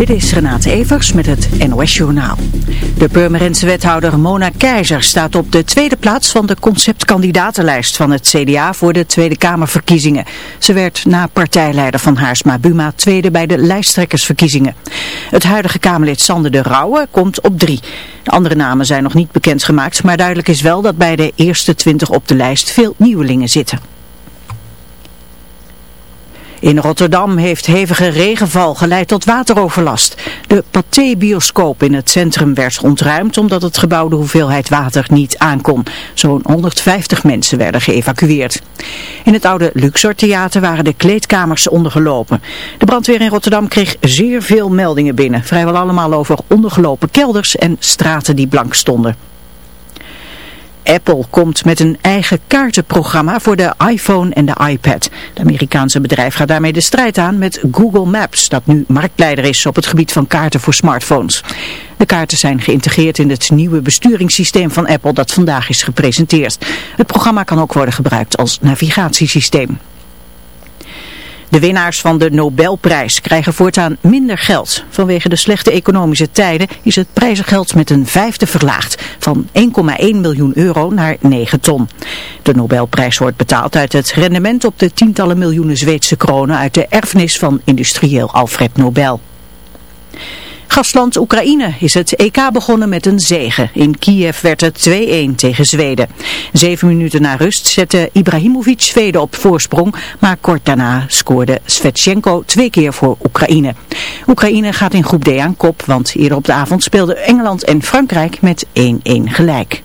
Dit is Renate Evers met het NOS Journaal. De Purmerendse wethouder Mona Keizer staat op de tweede plaats van de conceptkandidatenlijst van het CDA voor de Tweede Kamerverkiezingen. Ze werd na partijleider van Haarsma Buma tweede bij de lijsttrekkersverkiezingen. Het huidige Kamerlid Sander de Rauwe komt op drie. De andere namen zijn nog niet bekendgemaakt, maar duidelijk is wel dat bij de eerste twintig op de lijst veel nieuwelingen zitten. In Rotterdam heeft hevige regenval geleid tot wateroverlast. De Pathé-bioscoop in het centrum werd ontruimd omdat het gebouw de hoeveelheid water niet aankon. Zo'n 150 mensen werden geëvacueerd. In het oude Luxor Theater waren de kleedkamers ondergelopen. De brandweer in Rotterdam kreeg zeer veel meldingen binnen. Vrijwel allemaal over ondergelopen kelders en straten die blank stonden. Apple komt met een eigen kaartenprogramma voor de iPhone en de iPad. Het Amerikaanse bedrijf gaat daarmee de strijd aan met Google Maps, dat nu marktleider is op het gebied van kaarten voor smartphones. De kaarten zijn geïntegreerd in het nieuwe besturingssysteem van Apple dat vandaag is gepresenteerd. Het programma kan ook worden gebruikt als navigatiesysteem. De winnaars van de Nobelprijs krijgen voortaan minder geld. Vanwege de slechte economische tijden is het prijzengeld met een vijfde verlaagd. Van 1,1 miljoen euro naar 9 ton. De Nobelprijs wordt betaald uit het rendement op de tientallen miljoenen Zweedse kronen uit de erfenis van industrieel Alfred Nobel. Gastland Oekraïne is het EK begonnen met een zege. In Kiev werd het 2-1 tegen Zweden. Zeven minuten na rust zette Ibrahimovic Zweden op voorsprong, maar kort daarna scoorde Svetsjenko twee keer voor Oekraïne. Oekraïne gaat in groep D aan kop, want eerder op de avond speelden Engeland en Frankrijk met 1-1 gelijk.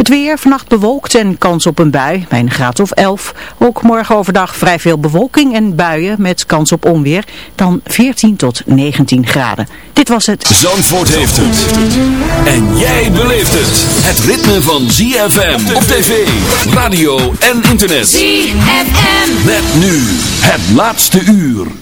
Het weer, vannacht bewolkt en kans op een bui, bij een graad of 11. Ook morgen overdag vrij veel bewolking en buien met kans op onweer, dan 14 tot 19 graden. Dit was het. Zandvoort heeft het. En jij beleeft het. Het ritme van ZFM op tv, radio en internet. ZFM. Met nu het laatste uur.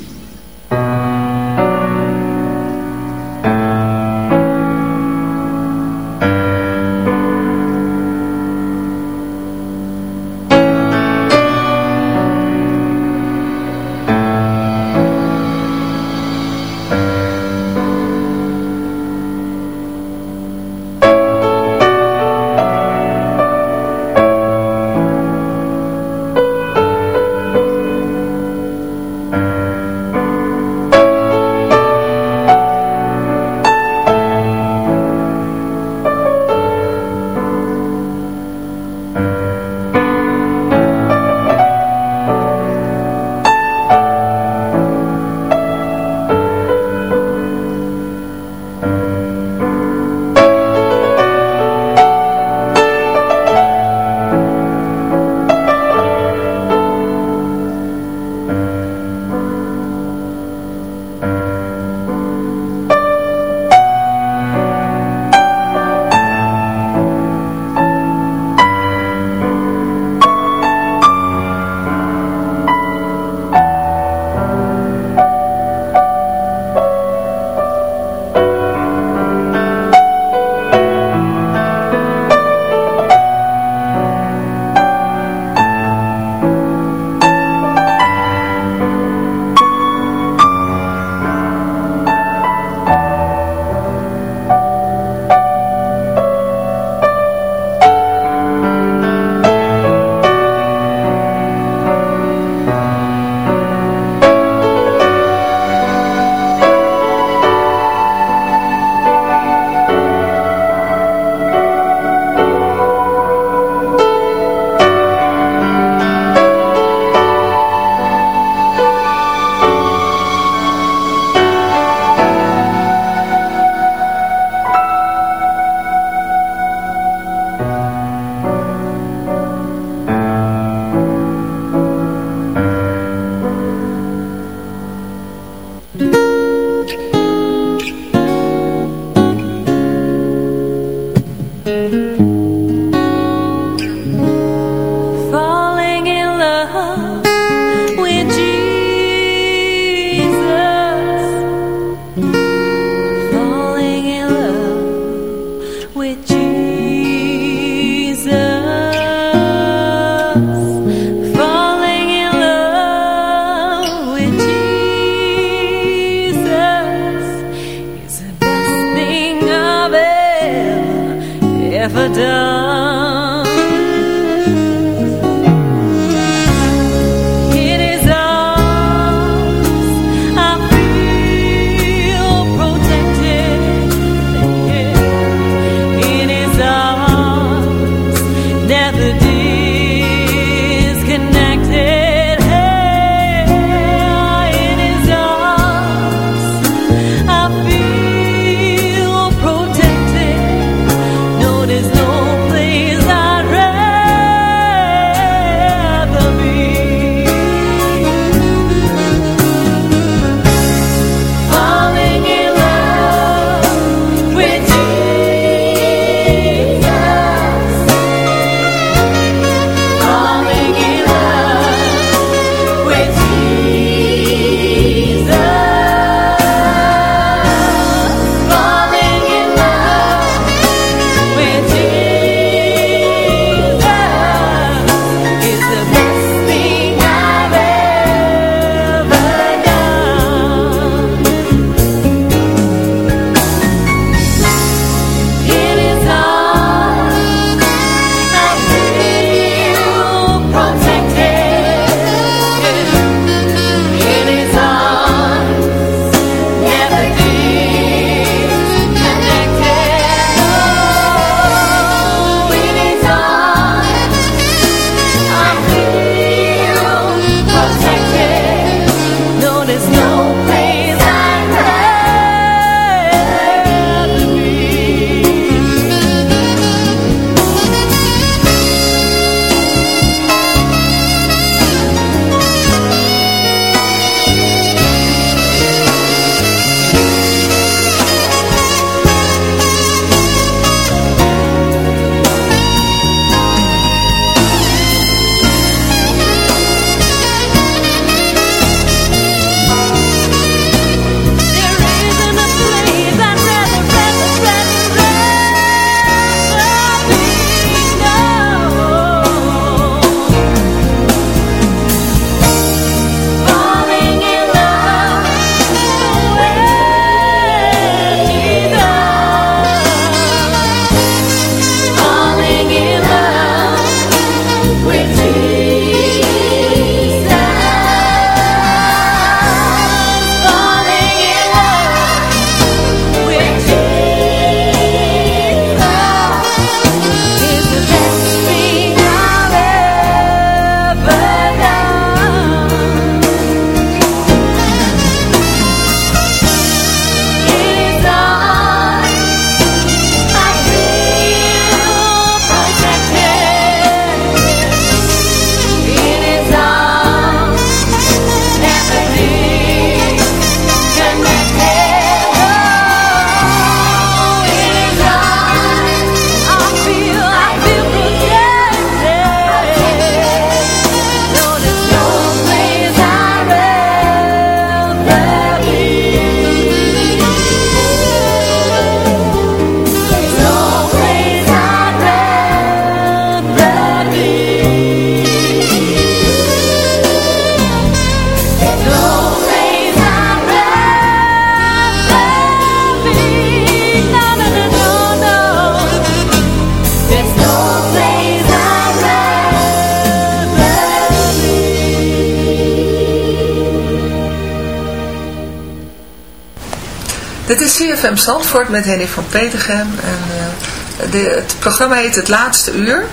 Zandvoort met Henny van Petergem. En, uh, de, het programma heet Het Laatste Uur.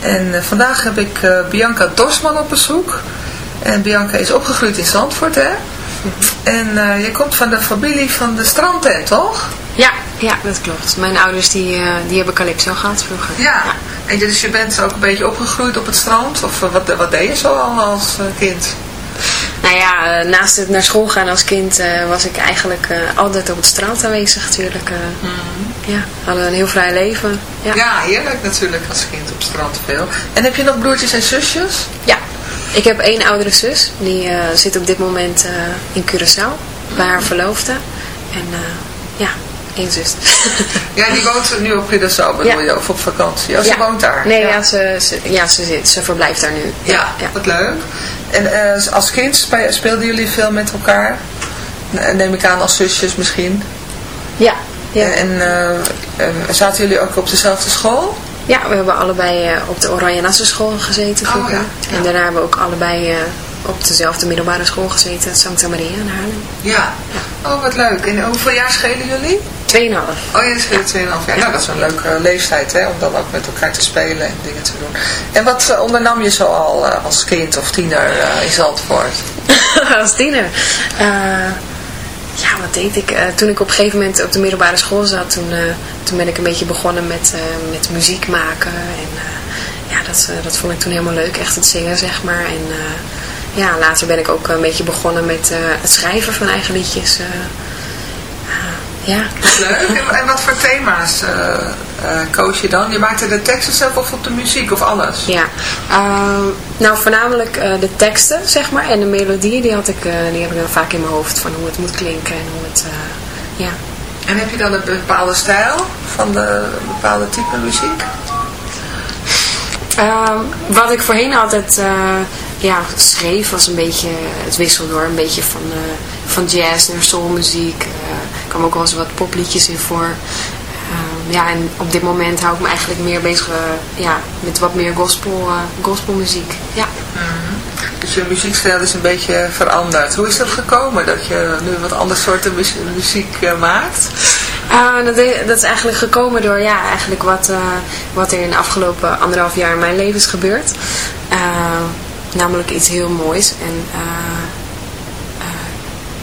En uh, vandaag heb ik uh, Bianca Dorsman op bezoek. En Bianca is opgegroeid in Zandvoort, hè? En je komt van de familie van de strandtent, toch? Ja, ja, dat klopt. Mijn ouders die, die hebben Calypso gehad vroeger. Ja, ja. en dus je bent ook een beetje opgegroeid op het strand? Of wat, wat deed je zo al als kind? Nou ja, eh, naast het naar school gaan als kind uh, was ik eigenlijk uh, altijd op het strand aanwezig natuurlijk. Mm -hmm. Ja, hadden een heel vrij leven. Ja. ja, heerlijk natuurlijk als kind op het strand veel. En heb je nog broertjes en zusjes? Ja, ik heb één oudere zus. Die zit op dit moment in Curaçao bij haar verloofde. En ja, één zus. ja, die woont nu op Curaçao bedoel ja. je, of op vakantie? Oh, ze woont daar? Nee, ja, ja ze, ze, ja, ze, zit, ze verblijft daar nu. Ja, ja. wat leuk. En uh, als kind speelden jullie veel met elkaar? Neem ik aan als zusjes misschien? Ja. ja. En, en uh, zaten jullie ook op dezelfde school? Ja, we hebben allebei uh, op de Oranje Nassau school gezeten vroeger. Oh, ja. En daarna hebben we ook allebei op dezelfde middelbare school gezeten, Santa Maria in Haarlem. Ja. Oh, wat leuk. En hoeveel jaar schelen jullie? Tweeënhalf. Oh, je schelen tweeënhalf jaar. Nou, dat is een leuke leeftijd, hè, om dan ook met elkaar te spelen en dingen te doen. En wat uh, ondernam je zo al uh, als kind of tiener uh, in Zandvoort? als tiener? ja, wat deed ik? toen ik op een gegeven moment op de middelbare school zat, toen, toen ben ik een beetje begonnen met, met muziek maken. En ja, dat, dat vond ik toen helemaal leuk, echt het zingen, zeg maar. En ja, later ben ik ook een beetje begonnen met het schrijven van eigen liedjes. Ja. Leuk. En, wat voor thema's uh, koos je dan? Je maakte de teksten zelf of op de muziek of alles? Ja, ehm, nou voornamelijk de teksten zeg maar en de melodieën die had ik, die heb ik dan vaak in mijn hoofd van hoe het moet klinken en hoe het, ja. En heb je dan een bepaalde stijl van de bepaalde type muziek? Ehm, wat ik voorheen altijd ja, schreef was een beetje, het wisselde door, een beetje van, van jazz naar soulmuziek. Kwamen ook wel eens wat popliedjes in voor. Uh, ja, en op dit moment hou ik me eigenlijk meer bezig ja, met wat meer gospel, gospelmuziek. Ja. Mm Dus je muziekstijl is een beetje veranderd. Hoe is dat gekomen dat je nu wat andere soorten muziek maakt? dat, dat, is eigenlijk gekomen door ja, eigenlijk wat, wat er in de afgelopen anderhalf jaar in mijn leven is gebeurd namelijk iets heel moois. En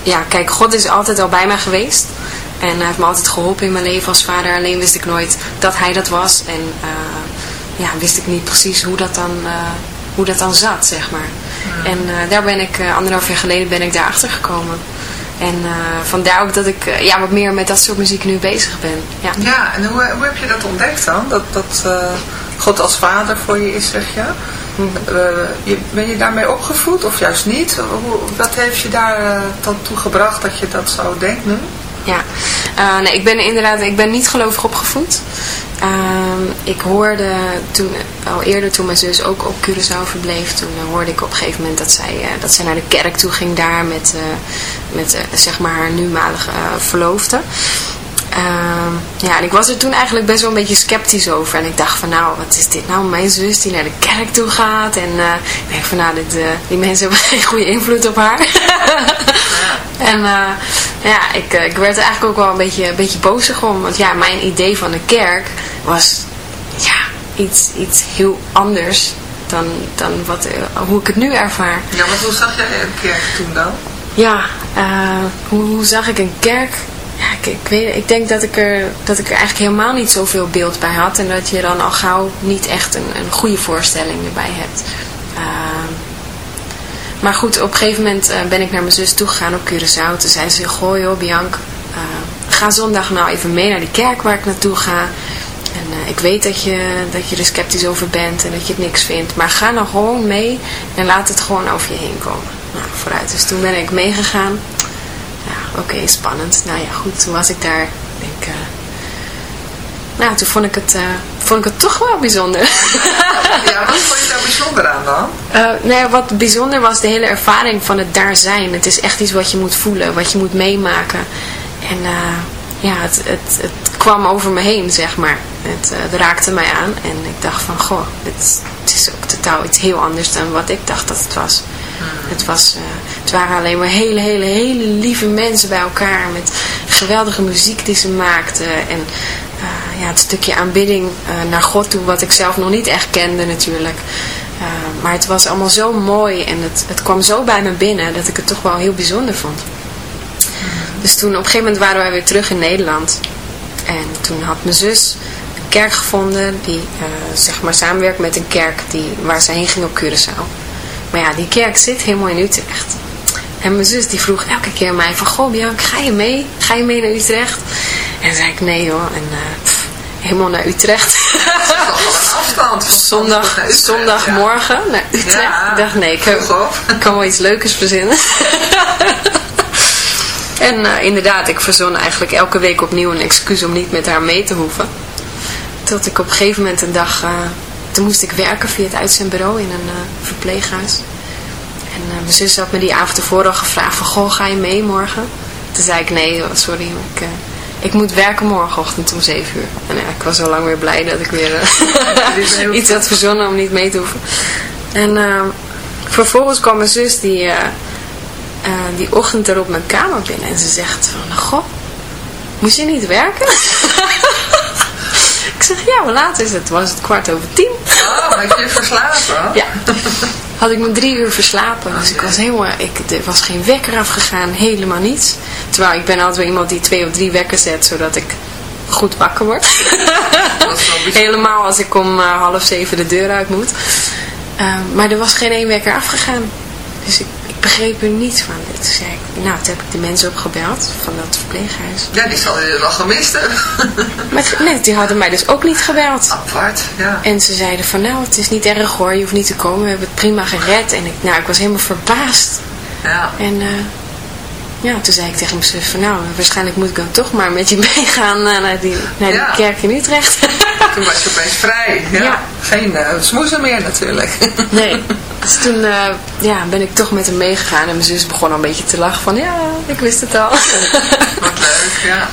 ja, kijk, God is altijd al bij mij geweest. En hij heeft me altijd geholpen in mijn leven als vader. Alleen wist ik nooit dat hij dat was. En uh, ja, wist ik niet precies hoe dat dan, hoe dat dan zat, zeg maar. En daar ben ik, anderhalf jaar geleden ben ik daarachter gekomen. En vandaar ook dat ik ja, wat meer met dat soort muziek nu bezig ben. Ja, ja en hoe, hoe heb je dat ontdekt dan? Dat, dat God als vader voor je is, zeg je? Uh, ben je daarmee opgevoed of juist niet? Hoe, wat heeft je daar uh, dan toe gebracht dat je dat zo denkt nu? Ja, uh, nee, ik ben inderdaad, ik ben niet gelovig opgevoed. Ehm, ik hoorde toen, al eerder toen mijn zus ook op Curaçao verbleef, toen hoorde ik op een gegeven moment dat zij, dat zij naar de kerk toe ging daar met, met zeg maar haar numalige verloofde. Uh, ja, en ik was er toen eigenlijk best wel een beetje sceptisch over. En ik dacht van nou, wat is dit nou? Mijn zus die naar de kerk toe gaat. En uh, ik denk van nou, dit, uh, die mensen hebben geen goede invloed op haar. en uh, ja, ik, ik werd er eigenlijk ook wel een beetje, een beetje bozig om. Want ja, mijn idee van de kerk was ja, iets, iets heel anders dan, dan wat, hoe ik het nu ervaar. Ja, maar hoe zag jij een kerk toen dan? Ja, hoe, hoe zag ik een kerk? Ik, ik, weet, ik denk dat ik, er, dat ik er eigenlijk helemaal niet zoveel beeld bij had. En dat je dan al gauw niet echt een, een goede voorstelling erbij hebt. Uh, maar goed, op een gegeven moment uh, ben ik naar mijn zus toegegaan op Curaçao. Toen zei ze, goh joh Bianca, uh, ga zondag nou even mee naar die kerk waar ik naartoe ga. En uh, ik weet dat je, dat je er sceptisch over bent en dat je het niks vindt. Maar ga nou gewoon mee en laat het gewoon over je heen komen. Nou, vooruit. Dus toen ben ik meegegaan oké, spannend. Nou ja, goed, toen was ik daar. Denk, uh, nou, toen vond ik, het, uh, vond ik het toch wel bijzonder. ja, wat vond je daar bijzonder aan dan? Uh, nou ja, wat bijzonder was de hele ervaring van het daar zijn. Het is echt iets wat je moet voelen, wat je moet meemaken. En ja, het, het, het kwam over me heen, zeg maar. Het, het raakte mij aan en ik dacht van, goh, dit, het is ook totaal iets heel anders dan wat ik dacht dat het was. Het, was, uh, het waren alleen maar hele, hele, hele lieve mensen bij elkaar. Met geweldige muziek die ze maakte. En ja, het stukje aanbidding naar God toe, wat ik zelf nog niet echt kende natuurlijk. maar het was allemaal zo mooi en het, het kwam zo bij me binnen dat ik het toch wel heel bijzonder vond. Dus toen op een gegeven moment waren wij weer terug in Nederland. En toen had mijn zus een kerk gevonden die zeg maar samenwerkt met een kerk die, waar ze heen ging op Curaçao. Maar ja, die kerk zit helemaal in Utrecht. En mijn zus die vroeg elke keer mij van, goh Bianca, ga je mee? Ga je mee naar Utrecht? En dan zei ik, nee hoor. En uh, helemaal naar Utrecht. afstand. Zondag, zondagmorgen naar Utrecht. ik dacht, nee, ik, ik kan wel iets leukers verzinnen. en uh, inderdaad, ik verzon eigenlijk elke week opnieuw een excuus om niet met haar mee te hoeven. Tot ik op een gegeven moment een dag... Uh, toen moest ik werken via het uitzendbureau in een verpleeghuis. En uh, mijn zus had me die avond tevoren al gevraagd van, goh, ga je mee morgen? Toen zei ik, nee, sorry, ik, uh, ik moet werken morgenochtend om 7 uur. En ja, ik was al lang weer blij dat ik weer uh, iets had verzonnen om niet mee te hoeven. En vervolgens kwam mijn zus die, die ochtend er op mijn kamer binnen en ze zegt van, goh, moest je niet werken? ik zeg, ja, hoe laat is het? Was het kwart over tien? Oh, had je verslapen? Ja. Had ik me drie uur verslapen. Dus ik was helemaal, ik, er was geen wekker afgegaan, helemaal niets. Terwijl ik ben altijd wel iemand die twee of drie wekkers zet, zodat ik goed wakker word. helemaal als ik om uh, half zeven de deur uit moet. Uh, maar er was geen één wekker afgegaan. Dus ik begreep er niets van. Toen zei ik, nou, toen heb ik de mensen opgebeld van dat verpleeghuis. Ja, die zal je wel gemist hebben. maar nee, die hadden mij dus ook niet gebeld. Apart, ja. En ze zeiden van, nou, het is niet erg hoor, je hoeft niet te komen, we hebben het prima gered. En ik, nou, ik was helemaal verbaasd. Ja. En uh, ja, toen zei ik tegen mijn zus van, nou, waarschijnlijk moet ik dan toch maar met je meegaan uh, naar die, naar die kerk in Utrecht. toen was je opeens vrij. Ja. ja. Geen uh, smoezen meer natuurlijk. nee. Dus toen uh, ja, ben ik toch met hem meegegaan en mijn zus begon al een beetje te lachen van ja, ik wist het al. Wat leuk, ja.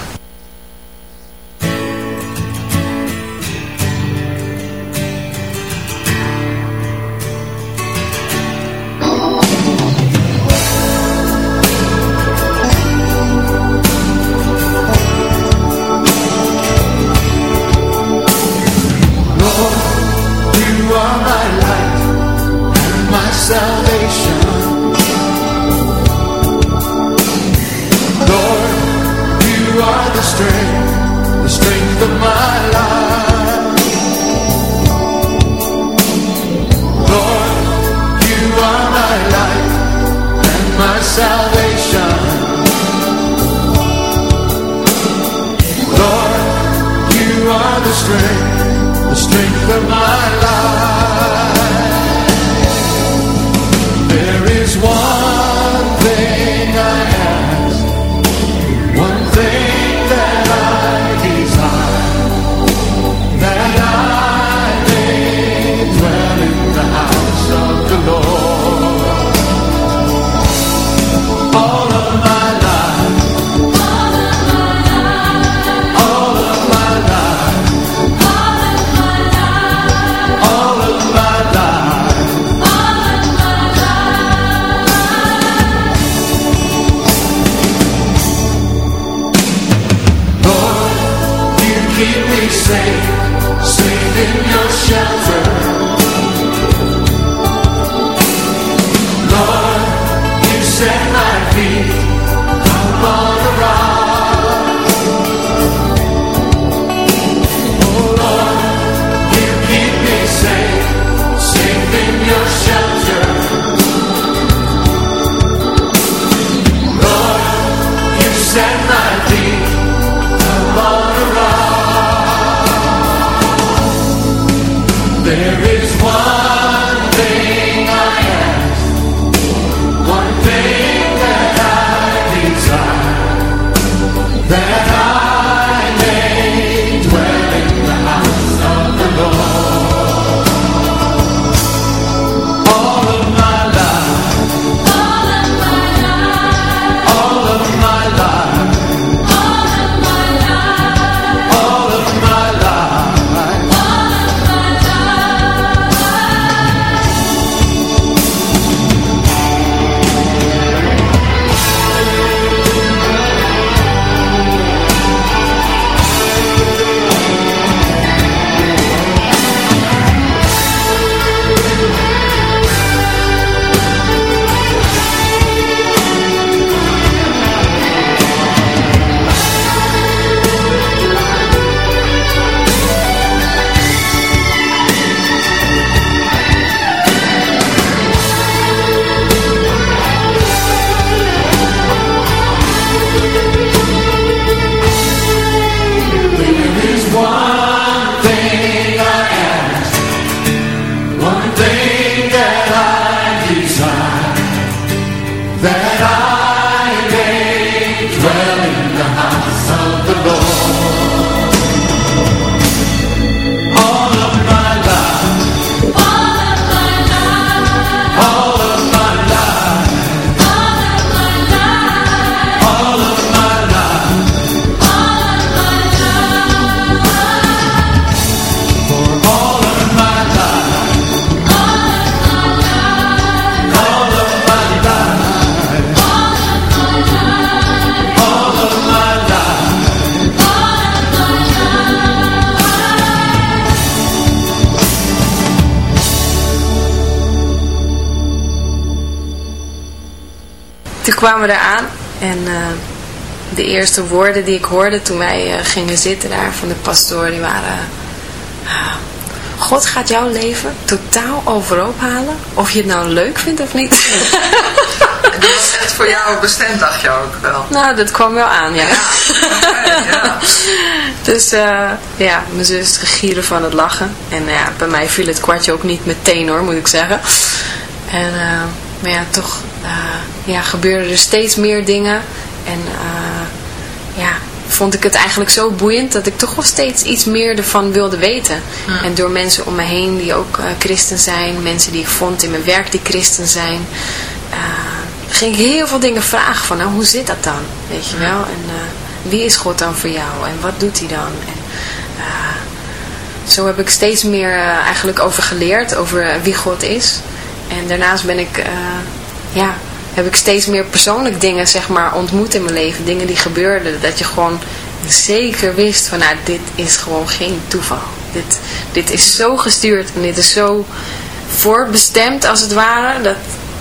Eerste woorden die ik hoorde toen wij uh, gingen zitten daar van de pastoor, die waren... Uh, God gaat jouw leven totaal overhoop halen, of je het nou leuk vindt of niet. En dat was echt voor jou bestemd, dacht je ook wel? Nou, dat kwam wel aan, ja. ja. Okay, ja. dus ja, mijn zus gieren van het lachen. En ja, bij mij viel het kwartje ook niet meteen hoor, moet ik zeggen. En, maar ja, toch ja, gebeurden er steeds meer dingen. En uh, ja, vond ik het eigenlijk zo boeiend dat ik toch wel steeds iets meer ervan wilde weten. En door mensen om me heen die ook uh, christen zijn, mensen die ik vond in mijn werk die christen zijn, uh, ging ik heel veel dingen vragen van, nou hoe zit dat dan? Weet je wel? En wie is God dan voor jou? En wat doet hij dan? En, zo heb ik steeds meer eigenlijk over geleerd, over wie God is. En daarnaast ben ik ja, heb ik steeds meer persoonlijk dingen zeg maar ontmoet in mijn leven. Dingen die gebeurden. Dat je gewoon zeker wist van nou dit is gewoon geen toeval. Dit, dit is zo gestuurd en dit is zo voorbestemd als het ware. Dat,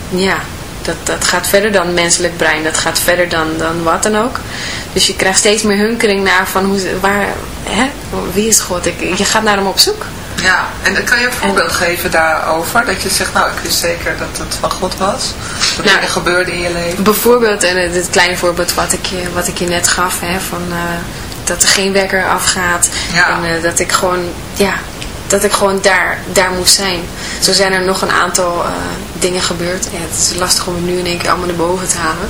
ja, dat, dat gaat verder dan menselijk brein. Dat gaat verder dan, dan wat dan ook. Dus je krijgt steeds meer hunkering naar van hoe, waar, hè, wie is God? Ik, je gaat naar hem op zoek. Ja, en kan je een voorbeeld geven daarover? Dat je zegt, nou ik wist zeker dat het van God was. Wat nou, er gebeurde in je leven. Bijvoorbeeld, en dit kleine voorbeeld wat ik je, wat ik je net gaf, hè, van, uh, dat er geen wekker afgaat. Ja. En uh, dat ik gewoon, ja, dat ik gewoon daar, daar moest zijn. Zo zijn er nog een aantal uh, dingen gebeurd. Ja, het is lastig om het nu in één keer allemaal naar boven te halen.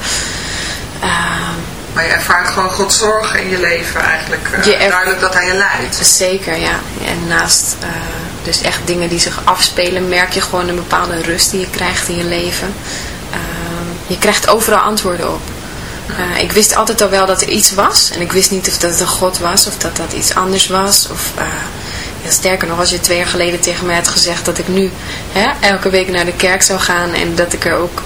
Ehm, maar je ervaart gewoon God zorgen in je leven eigenlijk. Uh, duidelijk dat hij je leidt. Zeker, ja. En naast uh, dus echt dingen die zich afspelen, merk je gewoon een bepaalde rust die je krijgt in je leven. Uh, je krijgt overal antwoorden op. Uh, ik wist altijd al wel dat er iets was. En ik wist niet of dat een God was of dat dat iets anders was. Of, ja, sterker nog, als je twee jaar geleden tegen mij had gezegd dat ik nu hè, elke week naar de kerk zou gaan. En dat ik er ook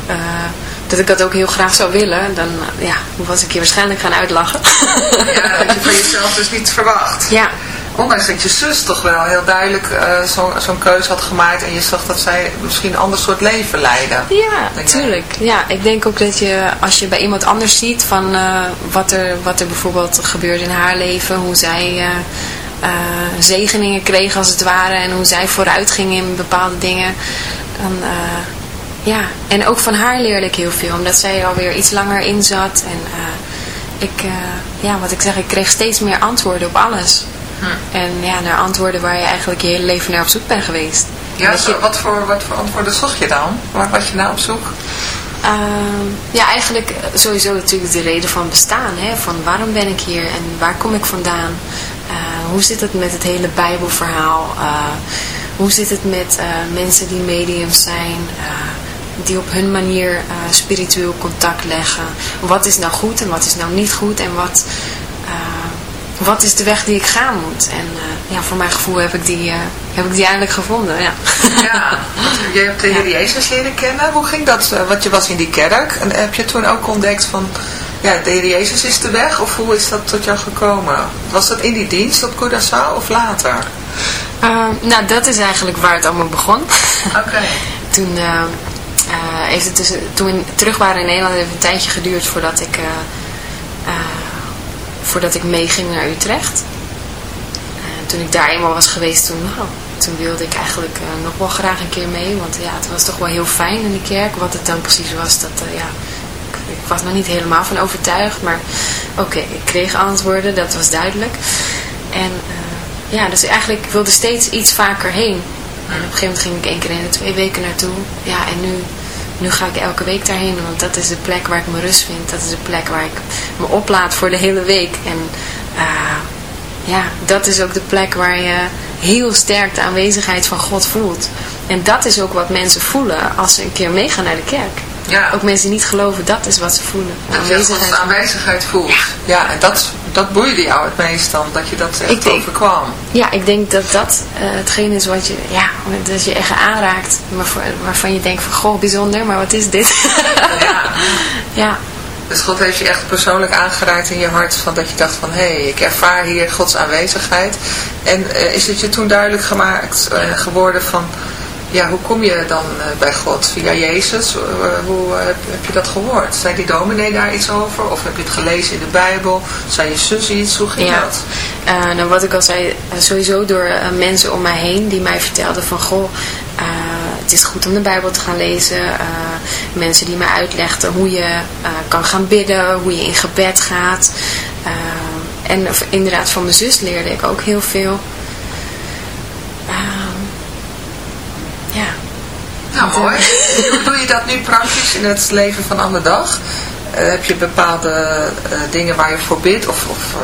dat ik dat ook heel graag zou willen, dan ja, was ik je waarschijnlijk gaan uitlachen. Ja, dat je van jezelf dus niet verwacht. Ja. Ondanks dat je zus toch wel heel duidelijk uh, zo'n zo keuze had gemaakt en je zag dat zij misschien een ander soort leven leiden. Ja, natuurlijk. Ja, ik denk ook dat je, als je bij iemand anders ziet van uh, wat, er, wat er bijvoorbeeld gebeurt in haar leven, hoe zij uh, zegeningen kreeg als het ware en hoe zij vooruit ging in bepaalde dingen, dan ja, en ook van haar leerde ik heel veel, omdat zij alweer iets langer in zat. En uh, ik, uh, ja, wat ik zeg, ik kreeg steeds meer antwoorden op alles. Hm. En ja, naar antwoorden waar je eigenlijk je hele leven naar op zoek bent geweest. Ja, je... wat, voor, wat voor antwoorden zocht je dan? Waar was je nou op zoek? Uh, ja, eigenlijk sowieso natuurlijk de reden van bestaan. Hè? Van waarom ben ik hier en waar kom ik vandaan? hoe zit het met het hele bijbelverhaal? hoe zit het met mensen die mediums zijn? Die op hun manier uh, spiritueel contact leggen. Wat is nou goed en wat is nou niet goed en wat, uh, wat is de weg die ik gaan moet. En uh, ja, voor mijn gevoel heb ik die, heb ik die eindelijk gevonden. Ja, ja je hebt de Heer Jezus leren kennen. Hoe ging dat? Want je was in die kerk en heb je toen ook ontdekt van... Ja, de Heer Jezus is de weg, of hoe is dat tot jou gekomen? Was dat in die dienst op Curaçao of later? nou, dat is eigenlijk waar het allemaal begon. Oké. toen, uh, heeft het dus, toen we terug waren in Nederland heeft het een tijdje geduurd voordat ik, uh, voordat ik meeging naar Utrecht. toen ik daar eenmaal was geweest, toen, nou, toen wilde ik eigenlijk nog wel graag een keer mee. Want ja, het was toch wel heel fijn in de kerk. Wat het dan precies was, dat, ja, ik, was nog niet helemaal van overtuigd. Maar oké, ik kreeg antwoorden, dat was duidelijk. En ja, dus eigenlijk wilde steeds iets vaker heen. En op een gegeven moment ging ik één keer in de twee weken naartoe. Ja, en nu nu ga ik elke week daarheen, want dat is de plek waar ik me rust vind. Dat is de plek waar ik me oplaad voor de hele week. En uh, ja, dat is ook de plek waar je heel sterk de aanwezigheid van God voelt. En dat is ook wat mensen voelen als ze een keer meegaan naar de kerk. Ja. Ook mensen die niet geloven, dat is wat ze voelen. Aanwezigheid. Dat aanwezigheid voelt. Ja, en dat, dat boeide jou het meest dan, dat je dat echt ik overkwam. Ja, ik denk dat dat uh, hetgeen is wat je, ja, dat je echt aanraakt. waarvan je denkt van, goh, bijzonder, maar wat is dit? ja. ja. Dus God heeft je echt persoonlijk aangeraakt in je hart, van dat je dacht van, hé, hey, ik ervaar hier Gods aanwezigheid. En uh, is het je toen duidelijk gemaakt uh, geworden van ja, hoe kom je dan eh, bij God? Via Jezus? Eh, hoe eh, heb je dat gehoord? Zei die dominee daar iets over? Of heb je het gelezen in de Bijbel? Zei je zus iets? Hoe ging ja. dat? nou, wat ik al zei, sowieso door mensen om mij heen die mij vertelden van... Goh, het is goed om de Bijbel te gaan lezen. mensen die mij uitlegden hoe je kan gaan bidden, hoe je in gebed gaat. en inderdaad van mijn zus leerde ik ook heel veel. Nou mooi. Hoe doe je dat nu praktisch in het leven van alle dag? Uh, heb je bepaalde uh, dingen waar je voor bidt? Of, of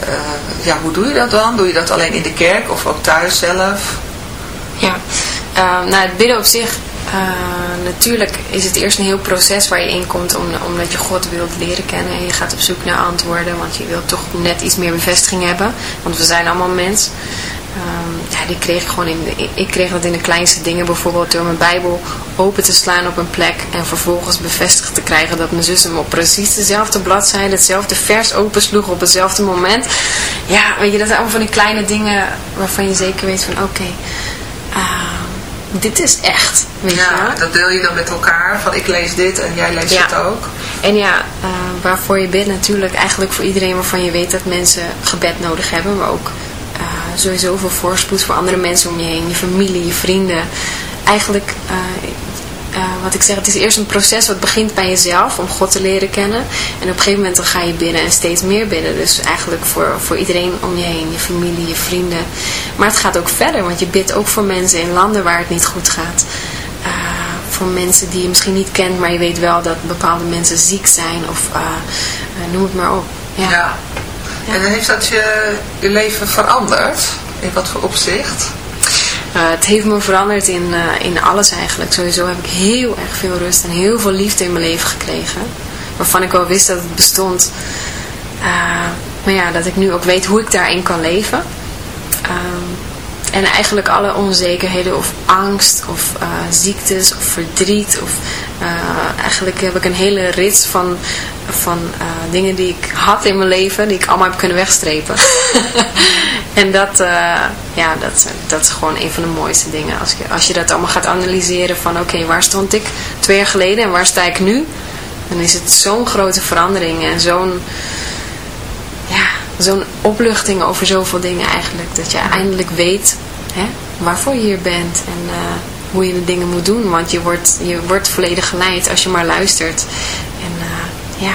uh, ja, hoe doe je dat dan? Doe je dat alleen in de kerk of ook thuis zelf? Ja, nou het bidden op zich, natuurlijk is het eerst een heel proces waar je in komt om, omdat je God wilt leren kennen en je gaat op zoek naar antwoorden, want je wilt toch net iets meer bevestiging hebben, want we zijn allemaal mens. Um, ja, die kreeg ik gewoon in ik kreeg dat in de kleinste dingen, bijvoorbeeld door mijn Bijbel open te slaan op een plek en vervolgens bevestigd te krijgen dat mijn zus hem op precies dezelfde bladzijde, hetzelfde vers opensloeg op hetzelfde moment. Ja, weet je, dat zijn allemaal van die kleine dingen waarvan je zeker weet van oké, ehm, dit is echt. Weet ja, dat deel je dan met elkaar, van ik lees dit en jij leest het ook. En ja, uh, waarvoor je bidt natuurlijk eigenlijk voor iedereen waarvan je weet dat mensen gebed nodig hebben, maar ook sowieso veel voorspoed voor andere mensen om je heen. Je familie, je vrienden. Eigenlijk, uh, uh, wat ik zeg, het is eerst een proces wat begint bij jezelf om God te leren kennen. En op een gegeven moment dan ga je binnen en steeds meer binnen. Dus eigenlijk voor, voor iedereen om je heen, je familie, je vrienden. Maar het gaat ook verder, want je bidt ook voor mensen in landen waar het niet goed gaat. Uh, voor mensen die je misschien niet kent, maar je weet wel dat bepaalde mensen ziek zijn of noem het maar op. ja. En heeft dat je, je leven veranderd? In wat voor opzicht? Uh, het heeft me veranderd in, uh, in alles eigenlijk. Sowieso heb ik heel erg veel rust en heel veel liefde in mijn leven gekregen. Waarvan ik wel wist dat het bestond. Uh, maar ja, dat ik nu ook weet hoe ik daarin kan leven. Um, en eigenlijk alle onzekerheden of angst of uh, ziektes of verdriet. Of, uh, eigenlijk heb ik een hele rits van, van uh, dingen die ik had in mijn leven. Die ik allemaal heb kunnen wegstrepen. en dat, ja, dat, dat is gewoon een van de mooiste dingen. Als je, als je dat allemaal gaat analyseren van oké, waar stond ik twee jaar geleden en waar sta ik nu? Dan is het zo'n grote verandering en zo'n zo'n opluchting over zoveel dingen eigenlijk. Dat je eindelijk weet hè, waarvoor je hier bent en uh, hoe je de dingen moet doen. Want je wordt, je wordt volledig geleid als je maar luistert. En uh, ja...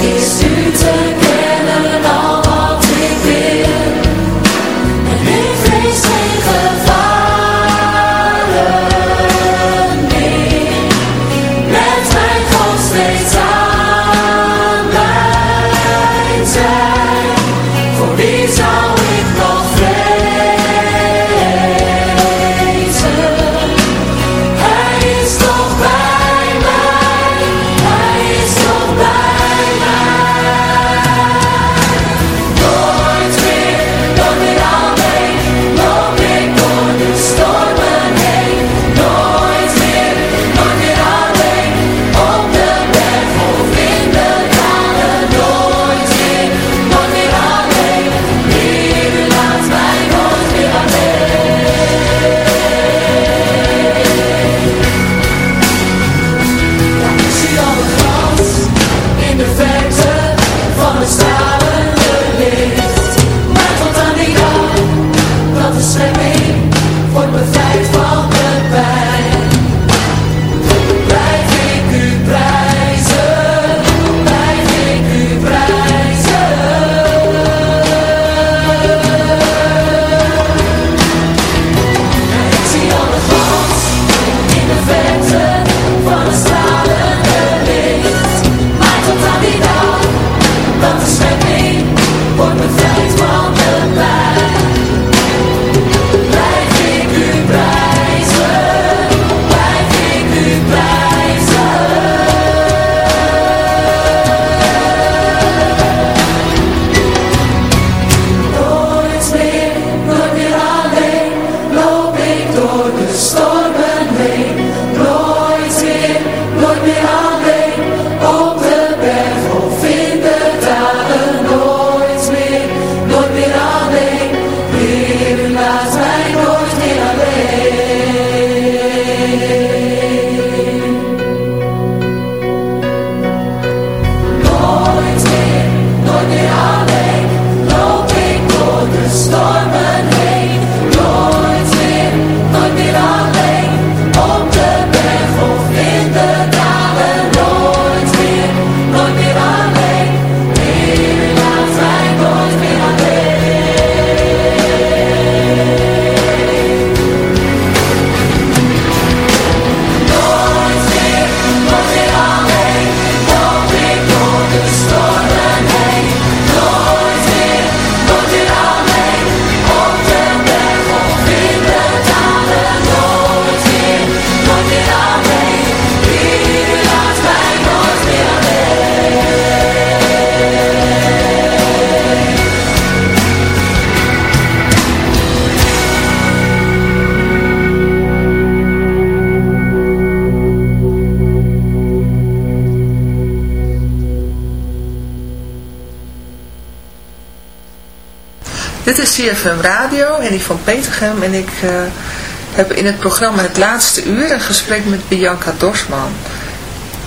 Dit is CFM Radio, Henny van Petergem en ik uh, heb in het programma Het Laatste Uur een gesprek met Bianca Dorsman.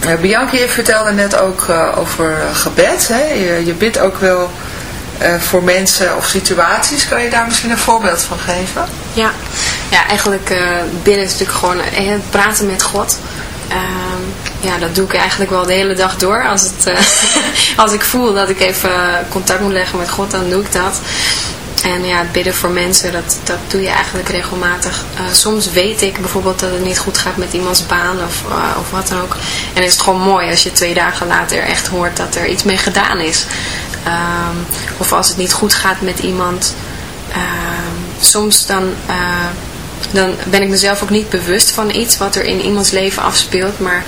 Uh, Bianca, je vertelde net ook uh, over gebed. Hè? Je, je bidt ook wel voor mensen of situaties. Kan je daar misschien een voorbeeld van geven? Ja, ja eigenlijk bidden is natuurlijk gewoon praten met God. Ehm, ja, dat doe ik eigenlijk wel de hele dag door. Als, het, als ik voel dat ik even contact moet leggen met God, dan doe ik dat. En ja, het bidden voor mensen, dat, dat doe je eigenlijk regelmatig. Uh, soms weet ik bijvoorbeeld dat het niet goed gaat met iemands baan of, uh, of wat dan ook. En is het gewoon mooi als je twee dagen later echt hoort dat er iets mee gedaan is. Um, of als het niet goed gaat met iemand. Um, soms dan, uh, dan ben ik mezelf ook niet bewust van iets wat er in iemands leven afspeelt. Maar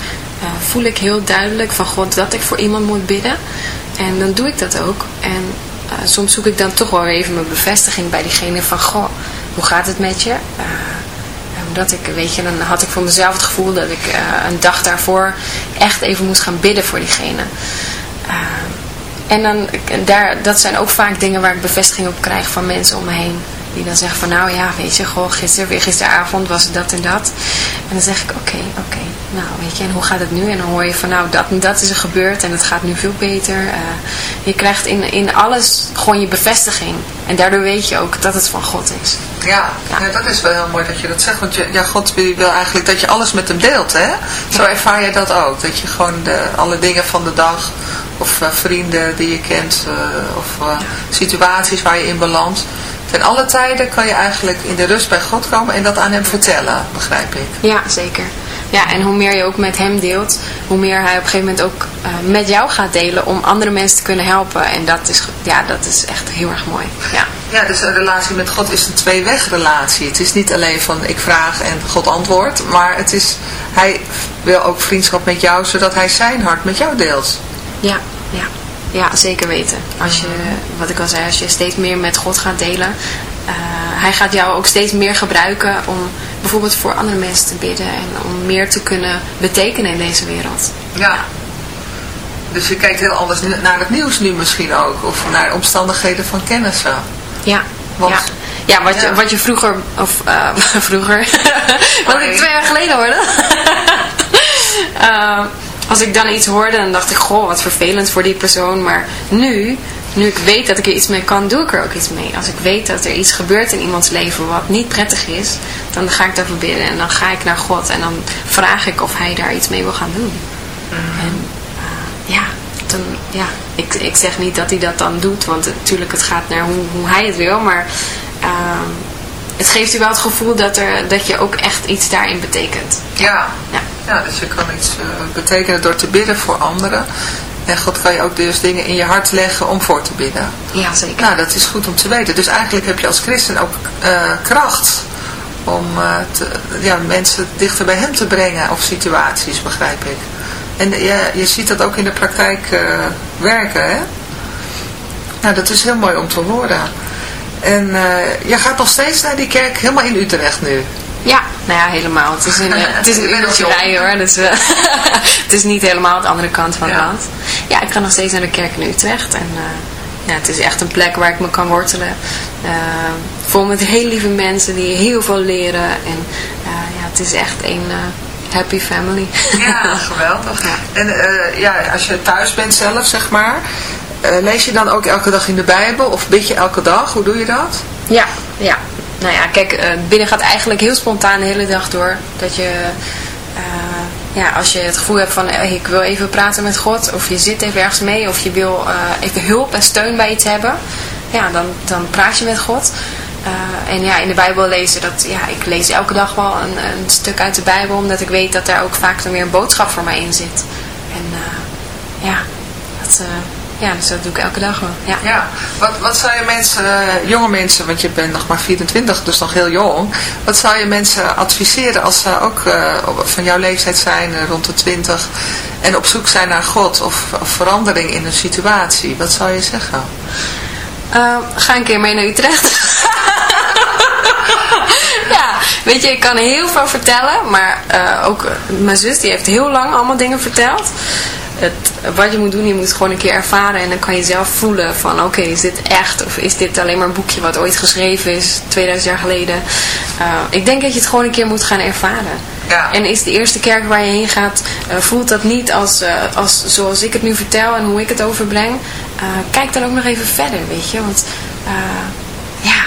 voel ik heel duidelijk van God dat ik voor iemand moet bidden. En dan doe ik dat ook. En soms zoek ik dan toch wel even mijn bevestiging bij diegene van, goh, hoe gaat het met je? Uh, omdat ik, weet je, dan had ik voor mezelf het gevoel dat ik uh, een dag daarvoor echt even moest gaan bidden voor diegene. en dan, daar, dat zijn ook vaak dingen waar ik bevestiging op krijg van mensen om me heen. Die dan zeggen van nou ja, weet je, goh, gister, gisteravond was het dat en dat. En dan zeg ik oké, oké. Nou, weet je, en hoe gaat het nu? En dan hoor je van nou, dat en dat is er gebeurd en het gaat nu veel beter. Uh, je krijgt in, in alles gewoon je bevestiging. En daardoor weet je ook dat het van God is. Ja, ja. ja dat is wel heel mooi dat je dat zegt. Want je, ja, God wil eigenlijk dat je alles met hem deelt, hè? Zo ervaar je dat ook. Dat je gewoon de, alle dingen van de dag of uh, vrienden die je kent uh, of situaties waar je in belandt. Ten alle tijden kan je eigenlijk in de rust bij God komen en dat aan hem vertellen, begrijp ik. Ja, zeker. Ja, en hoe meer je ook met hem deelt, hoe meer hij op een gegeven moment ook met jou gaat delen om andere mensen te kunnen helpen. En dat is, ja, dat is echt heel erg mooi. Ja. ja, dus een relatie met God is een tweewegrelatie. Het is niet alleen van ik vraag en God antwoordt, maar het is, hij wil ook vriendschap met jou, zodat hij zijn hart met jou deelt. Ja, ja. Ja, zeker weten. Als je, wat ik al zei, als je steeds meer met God gaat delen, uh, hij gaat jou ook steeds meer gebruiken om bijvoorbeeld voor andere mensen te bidden en om meer te kunnen betekenen in deze wereld. Ja. Dus je kijkt heel anders naar het nieuws nu misschien ook, of naar omstandigheden van kennissen. Ja, Want, ja. Ja, wat, Je, wat je vroeger, of uh, vroeger, wat ik twee jaar geleden hoorde. uh, als ik dan iets hoorde, dan dacht ik, goh, wat vervelend voor die persoon. Maar nu, nu ik weet dat ik er iets mee kan, doe ik er ook iets mee. Als ik weet dat er iets gebeurt in iemands leven wat niet prettig is, dan ga ik daarvoor bidden. En dan ga ik naar God en dan vraag ik of hij daar iets mee wil gaan doen. Mhm. En uh, ja, dan, ja ik, ik zeg niet dat hij dat dan doet, want natuurlijk het gaat naar hoe, hoe hij het wil. Maar uh, het geeft u wel het gevoel dat, er, dat je ook echt iets daarin betekent. Ja. ja. Ja, dus je kan iets uh, betekenen door te bidden voor anderen. En God kan je ook dus dingen in je hart leggen om voor te bidden. Ja, zeker. Nou, dat is goed om te weten. Dus eigenlijk heb je als christen ook uh, kracht om uh, te, ja, mensen dichter bij hem te brengen of situaties, begrijp ik. En je, je ziet dat ook in de praktijk werken, hè? Nou, dat is heel mooi om te horen. En jij gaat nog steeds naar die kerk helemaal in Utrecht nu? Ja, nou ja, helemaal. Het is een, het is een uurtje rijden hoor. Dus, uh, het is niet helemaal de andere kant van het ja. land. Ja, ik ga nog steeds naar de kerk in Utrecht. En uh, ja, het is echt een plek waar ik me kan wortelen. Uh, vol met heel lieve mensen die heel veel leren. En ja, het is echt een happy family. Ja, geweldig. Ja. En ja, als je thuis bent zelf, zeg maar. lees je dan ook elke dag in de Bijbel? Of bid je elke dag? Hoe doe je dat? Ja, ja nou ja, kijk, uh, binnen gaat eigenlijk heel spontaan de hele dag door. Dat je, uh, ja, als je het gevoel hebt van uh, ik wil even praten met God. Of je zit even ergens mee. Of je wil even hulp en steun bij iets hebben. Ja, dan, dan praat je met God. en ja, in de Bijbel lezen, dat, ja, ik lees elke dag wel een, een stuk uit de Bijbel. Omdat ik weet dat daar ook vaak dan weer een boodschap voor mij in zit. En ja, dat ja, dus dat doe ik elke dag wel. Ja. ja. Wat, wat zou je mensen, uh, jonge mensen, want je bent nog maar 24, dus nog heel jong. Wat zou je mensen adviseren als ze ook uh, van jouw leeftijd zijn, uh, rond de 20, en op zoek zijn naar God of, of verandering in een situatie? Wat zou je zeggen? ga een keer mee naar Utrecht. ja, weet je, ik kan heel veel vertellen, maar ook mijn zus die heeft heel lang allemaal dingen verteld het, wat je moet doen, je moet het gewoon een keer ervaren en dan kan je zelf voelen van oké, is dit echt of is dit alleen maar een boekje wat ooit geschreven is, 2000 jaar geleden. Uh, ik denk dat je het gewoon een keer moet gaan ervaren. Ja. En is de eerste kerk waar je heen gaat, uh, voelt dat niet als, uh, als zoals ik het nu vertel en hoe ik het overbreng. kijk dan ook nog even verder, weet je, want ja,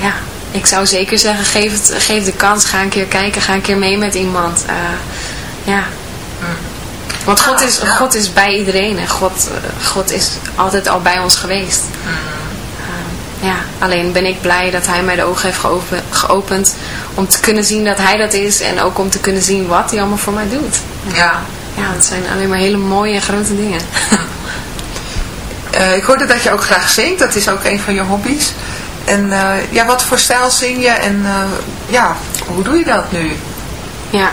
ja, ik zou zeker zeggen, geef, het, geef de kans, ga een keer kijken, ga een keer mee met iemand. ja, want God is, God is bij iedereen en God, eh, God is altijd al bij ons geweest. Uh, ja, alleen ben ik blij dat hij mij de ogen heeft geopen, geopend om te kunnen zien dat hij dat is en ook om te kunnen zien wat hij allemaal voor mij doet. Ja. Ja, het zijn alleen maar hele mooie en grote dingen. uh, ik hoorde dat je ook graag zingt, dat is ook een van je hobby's. En uh, ja, wat voor stijl zing je en ja, hoe doe je dat nu? Ja,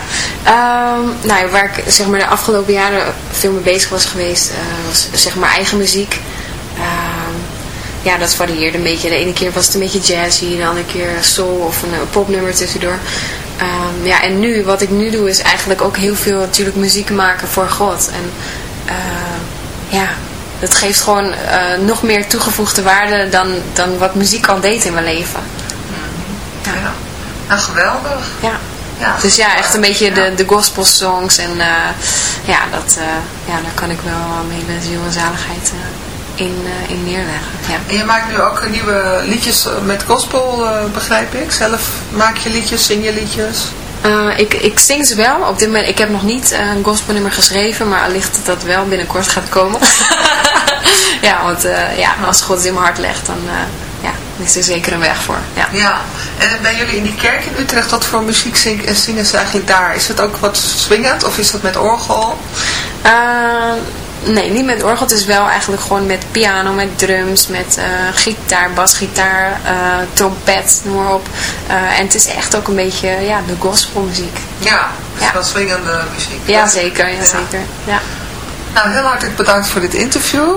um, nou, waar ik zeg maar, de afgelopen jaren veel mee bezig was geweest, uh, was zeg maar eigen muziek. Um, ja, dat varieerde een beetje. De ene keer was het een beetje jazzy, de andere keer soul of een, een popnummer tussendoor. Um, ja, en nu, wat ik nu doe, is eigenlijk ook heel veel natuurlijk muziek maken voor God. En uh, ja, dat geeft gewoon uh, nog meer toegevoegde waarde dan, dan wat muziek al deed in mijn leven. Ja. ja. Nou, geweldig. Ja. Ja, Dus ja, echt een beetje de, de gospel songs. En eh, ja, dat, eh, ja, daar kan ik wel mee de ziel en zaligheid eh, in, in neerleggen. Ja. En je maakt nu ook nieuwe liedjes met gospel, begrijp ik. Zelf maak je liedjes, zing je liedjes. Ik, ik zing ze wel. Op dit moment, ik heb nog niet eh, een gospelnummer geschreven, maar allicht dat dat wel binnenkort gaat komen. ja, want ja, als God het in mijn hart legt, dan ja, is er zeker een weg voor. Ja. Ja, en bij jullie in die kerk in Utrecht, wat voor muziek zing, eh, zingen ze eigenlijk daar? Is het ook wat swingend of is dat met orgel? Eh, nee, niet met orgel. Het is wel eigenlijk gewoon met piano, met drums, met eh, gitaar, basgitaar, trompet, noem maar op. En het is echt ook een beetje ja, de gospelmuziek. Ja, het is Ja. wel swingende muziek. Ja, zeker. Ja, Ja. zeker. Ja. Nou, heel hartelijk bedankt voor dit interview.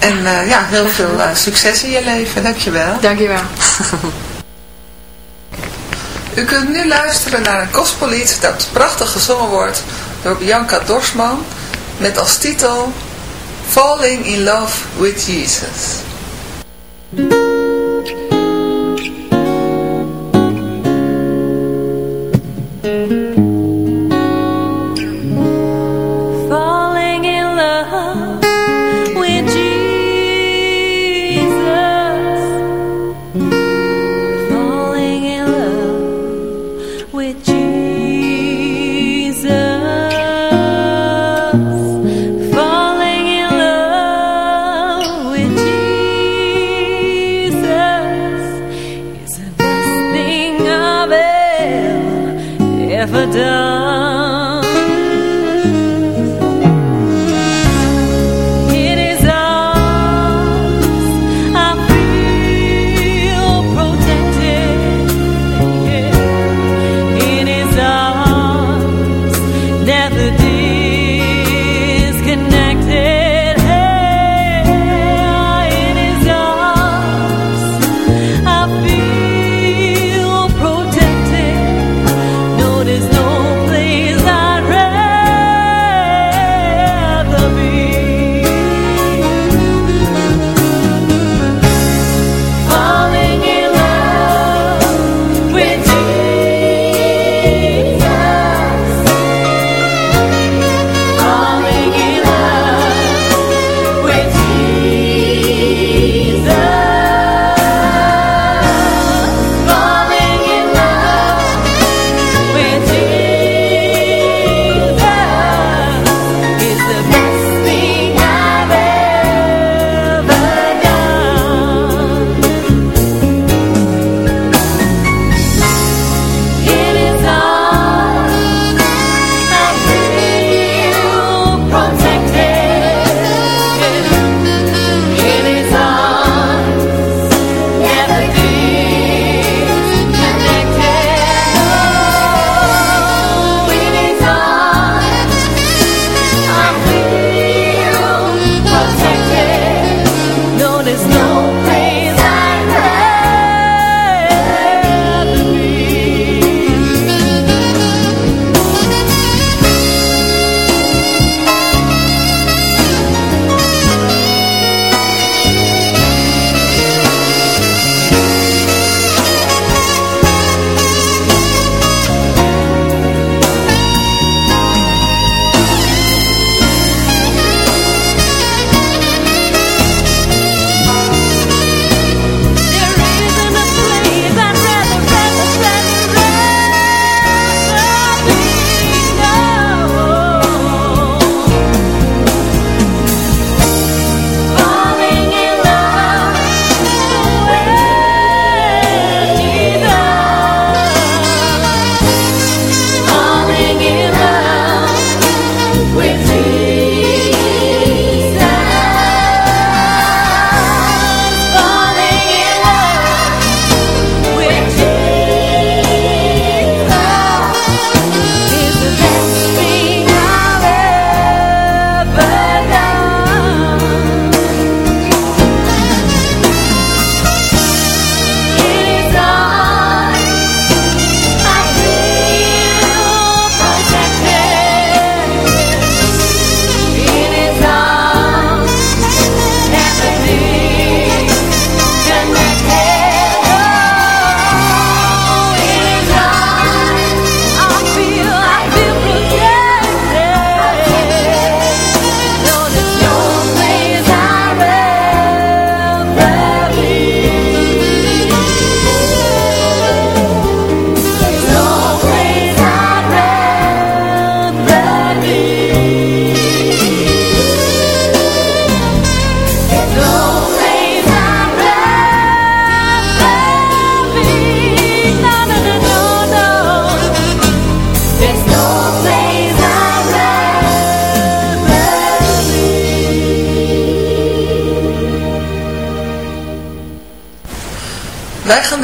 En eh, ja, heel veel eh, succes in je leven. Dankjewel. Dankjewel. U kunt nu luisteren naar een gospellied dat prachtig gezongen wordt door Bianca Dorsman met als titel Falling in Love with Jesus.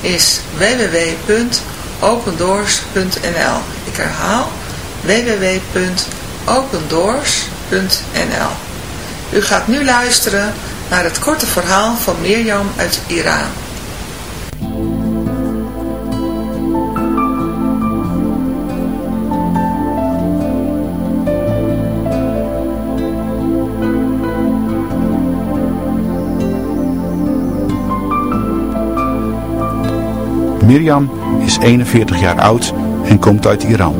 is www.opendoors.nl Ik herhaal www.opendoors.nl U gaat nu luisteren naar het korte verhaal van Mirjam uit Iran. Mirjam is 41 jaar oud en komt uit Iran.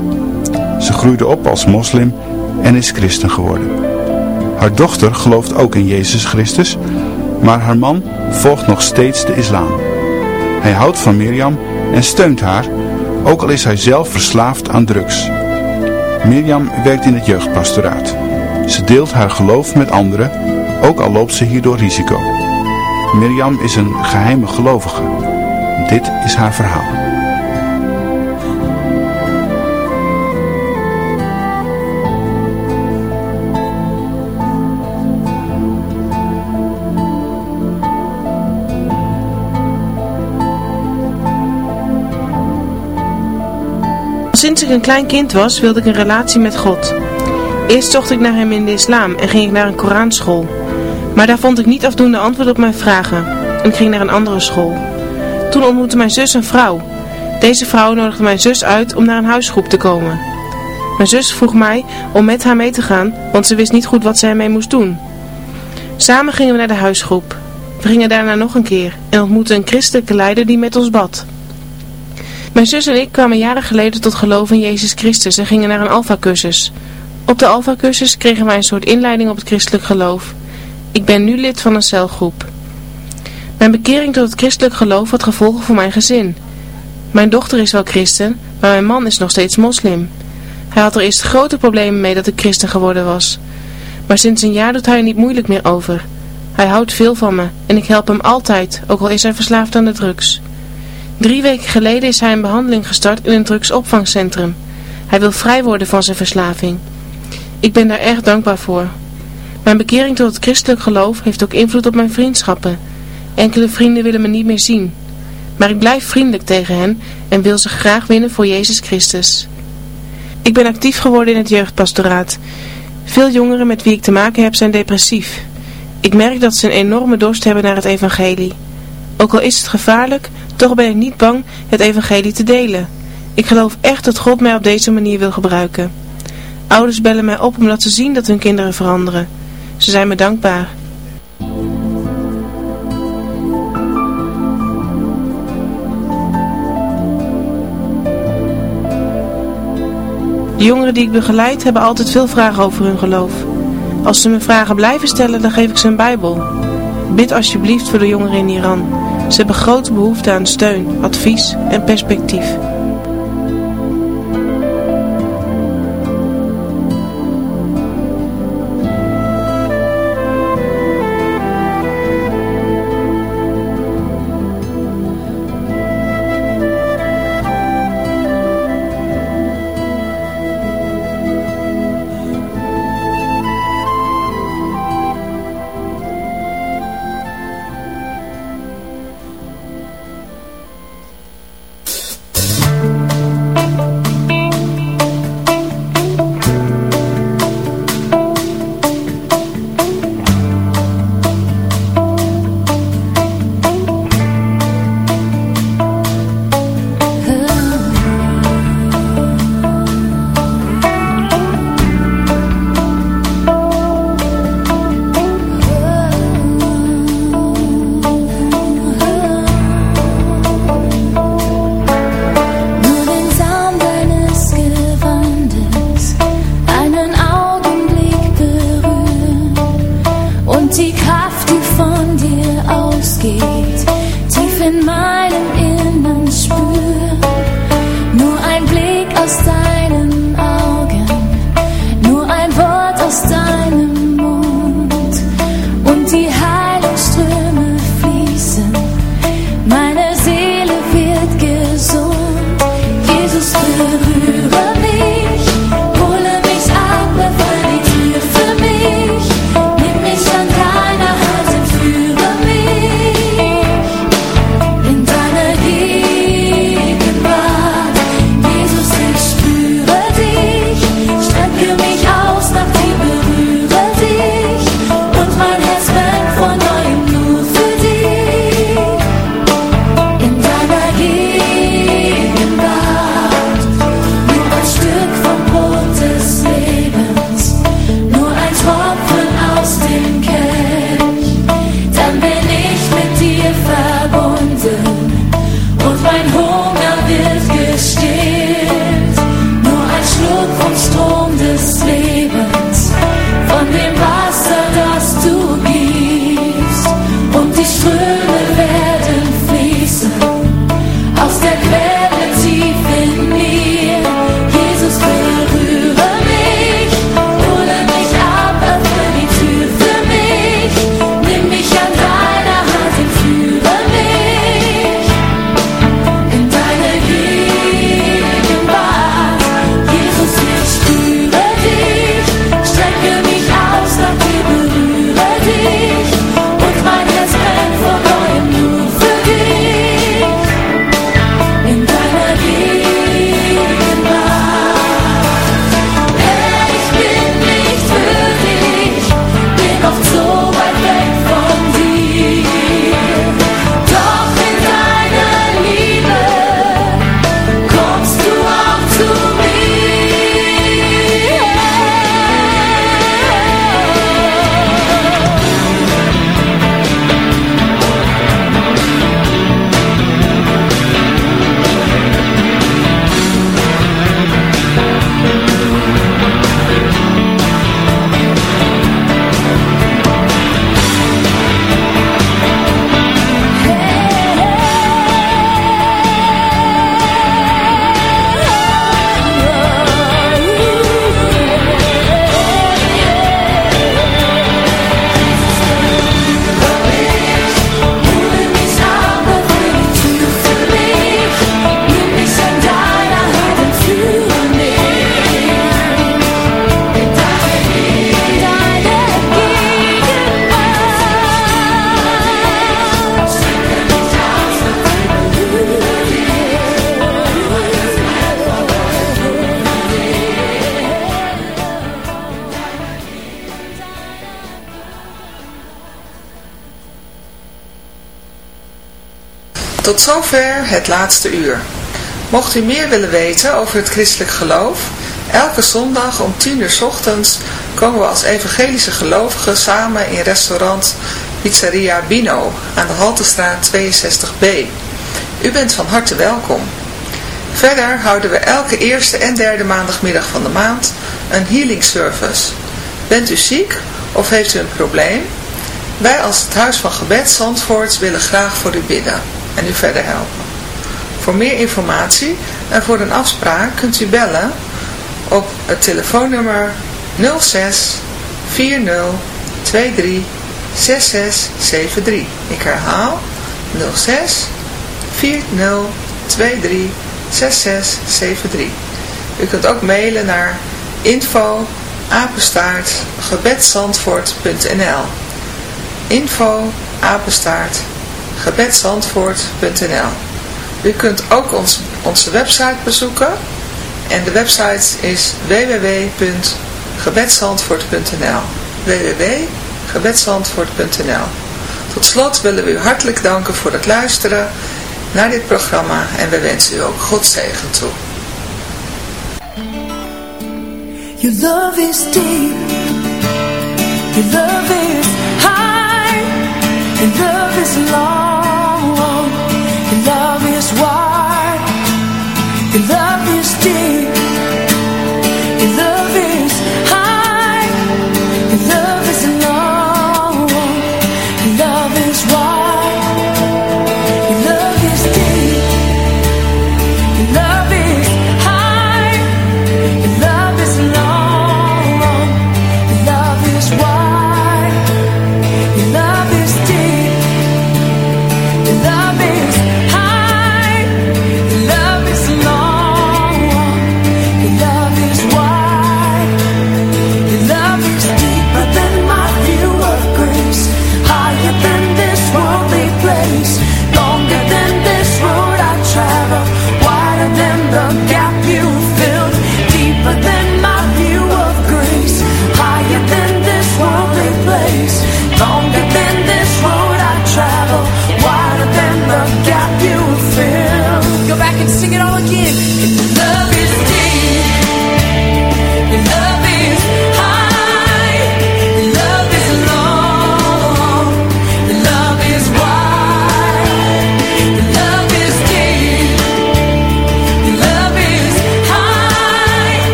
Ze groeide op als moslim en is christen geworden. Haar dochter gelooft ook in Jezus Christus, maar haar man volgt nog steeds de islam. Hij houdt van Mirjam en steunt haar, ook al is hij zelf verslaafd aan drugs. Mirjam werkt in het jeugdpastoraat. Ze deelt haar geloof met anderen, ook al loopt ze hierdoor risico. Mirjam is een geheime gelovige. Dit is haar verhaal. Sinds ik een klein kind was, wilde ik een relatie met God. Eerst zocht ik naar hem in de islam en ging ik naar een Koranschool. Maar daar vond ik niet afdoende antwoord op mijn vragen. En ik ging naar een andere school. Toen ontmoette mijn zus een vrouw. Deze vrouw nodigde mijn zus uit om naar een huisgroep te komen. Mijn zus vroeg mij om met haar mee te gaan, want ze wist niet goed wat ze ermee moest doen. Samen gingen we naar de huisgroep. We gingen daarna nog een keer en ontmoetten een christelijke leider die met ons bad. Mijn zus en ik kwamen jaren geleden tot geloof in Jezus Christus en gingen naar een alfa-cursus. Op de alfa-cursus kregen wij een soort inleiding op het christelijk geloof. Ik ben nu lid van een celgroep. Mijn bekering tot het christelijk geloof had gevolgen voor mijn gezin. Mijn dochter is wel christen, maar mijn man is nog steeds moslim. Hij had er eerst grote problemen mee dat ik christen geworden was. Maar sinds een jaar doet hij er niet moeilijk meer over. Hij houdt veel van me en ik help hem altijd, ook al is hij verslaafd aan de drugs. Drie weken geleden is hij een behandeling gestart in een drugsopvangcentrum. Hij wil vrij worden van zijn verslaving. Ik ben daar erg dankbaar voor. Mijn bekering tot het christelijk geloof heeft ook invloed op mijn vriendschappen. Enkele vrienden willen me niet meer zien. Maar ik blijf vriendelijk tegen hen en wil ze graag winnen voor Jezus Christus. Ik ben actief geworden in het jeugdpastoraat. Veel jongeren met wie ik te maken heb zijn depressief. Ik merk dat ze een enorme dorst hebben naar het evangelie. Ook al is het gevaarlijk, toch ben ik niet bang het evangelie te delen. Ik geloof echt dat God mij op deze manier wil gebruiken. Ouders bellen mij op omdat ze zien dat hun kinderen veranderen. Ze zijn me dankbaar. De jongeren die ik begeleid hebben altijd veel vragen over hun geloof. Als ze me vragen blijven stellen, dan geef ik ze een bijbel. Bid alsjeblieft voor de jongeren in Iran. Ze hebben grote behoefte aan steun, advies en perspectief. Tot zover het laatste uur. Mocht u meer willen weten over het christelijk geloof, elke zondag om 10 uur s ochtends komen we als evangelische gelovigen samen in restaurant Pizzeria Bino aan de Haltestraat 62b. U bent van harte welkom. Verder houden we elke eerste en derde maandagmiddag van de maand een healing service. Bent u ziek of heeft u een probleem? Wij als het Huis van Gebed Zandvoort willen graag voor u bidden en u verder helpen. Voor meer informatie en voor een afspraak kunt u bellen op het telefoonnummer 06 40 23 6673. Ik herhaal 06 40 23 6673. U kunt ook mailen naar info apenstaart gebedsandvoort.nl info apenstaart gebedsandvoort.nl U kunt ook ons, onze website bezoeken en de website is www.gebedsandvoort.nl www.gebedsandvoort.nl Tot slot willen we u hartelijk danken voor het luisteren naar dit programma en we wensen u ook God zegen toe. Your love is deep. Your love is high. Your love